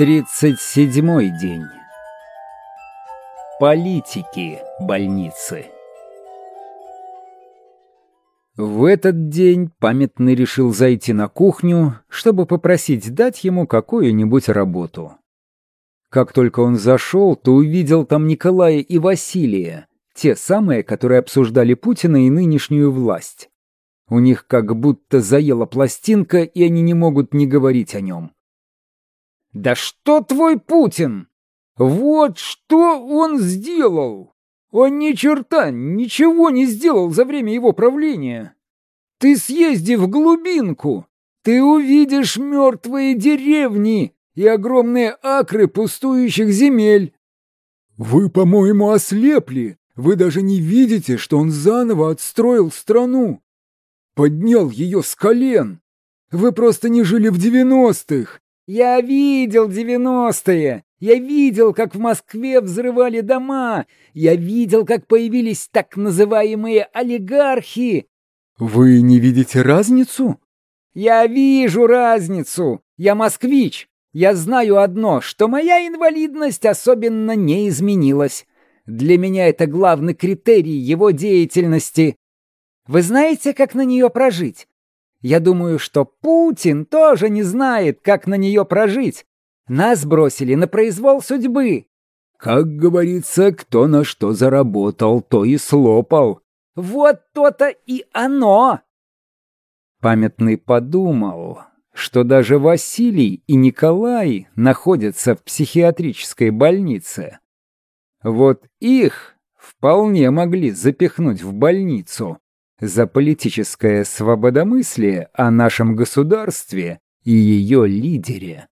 Тридцать седьмой день. Политики больницы. В этот день памятный решил зайти на кухню, чтобы попросить дать ему какую-нибудь работу. Как только он зашел, то увидел там Николая и Василия, те самые, которые обсуждали Путина и нынешнюю власть. У них как будто заела пластинка, и они не могут не говорить о нем. «Да что твой Путин? Вот что он сделал! Он ни черта ничего не сделал за время его правления! Ты съезди в глубинку, ты увидишь мертвые деревни и огромные акры пустующих земель!» «Вы, по-моему, ослепли! Вы даже не видите, что он заново отстроил страну! Поднял ее с колен! Вы просто не жили в девяностых! Я видел девяностые! Я видел, как в Москве взрывали дома! Я видел, как появились так называемые олигархи! Вы не видите разницу? Я вижу разницу! Я москвич! Я знаю одно, что моя инвалидность особенно не изменилась. Для меня это главный критерий его деятельности. Вы знаете, как на нее прожить? Я думаю, что Путин тоже не знает, как на нее прожить. Нас бросили на произвол судьбы. Как говорится, кто на что заработал, то и слопал. Вот то-то и оно. Памятный подумал, что даже Василий и Николай находятся в психиатрической больнице. Вот их вполне могли запихнуть в больницу за политическое свободомыслие о нашем государстве и ее лидере.